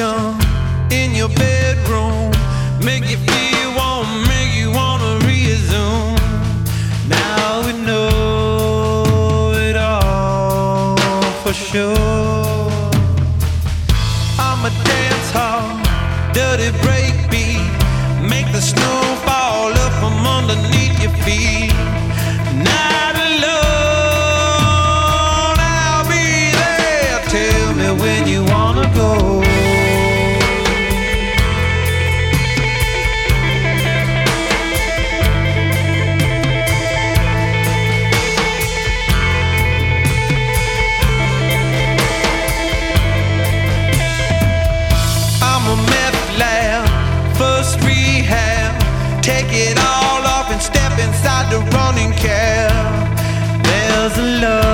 Notion in your bedroom. Make you feel warm, make you wanna resume. Now we know it all for sure. Cab. There's a love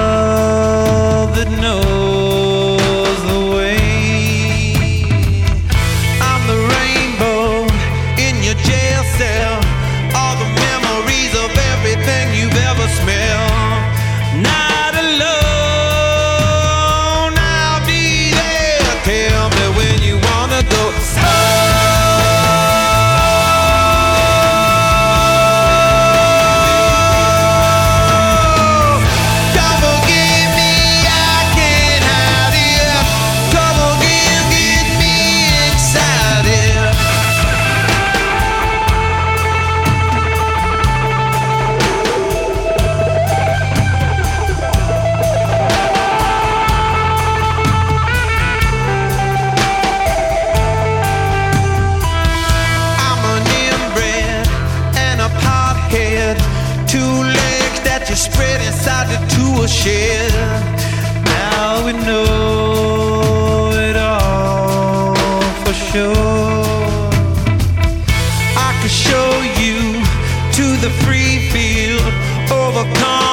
spread inside the tool shed. Now we know it all for sure. I could show you to the free field. Overcome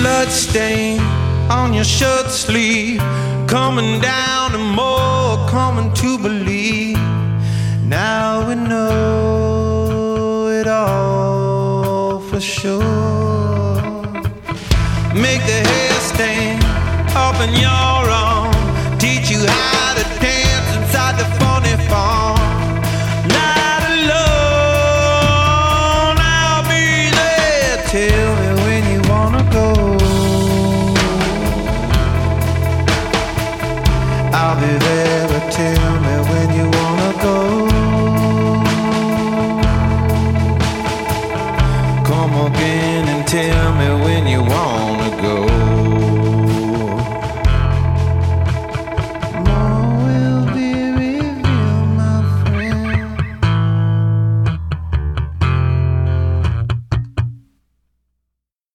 blood stain on your shirt sleeve, coming down and more coming to believe. Now we know it all for sure. Make the hair stand up in your arm, teach you how to dance inside the funny farm. and tell me when you wanna go.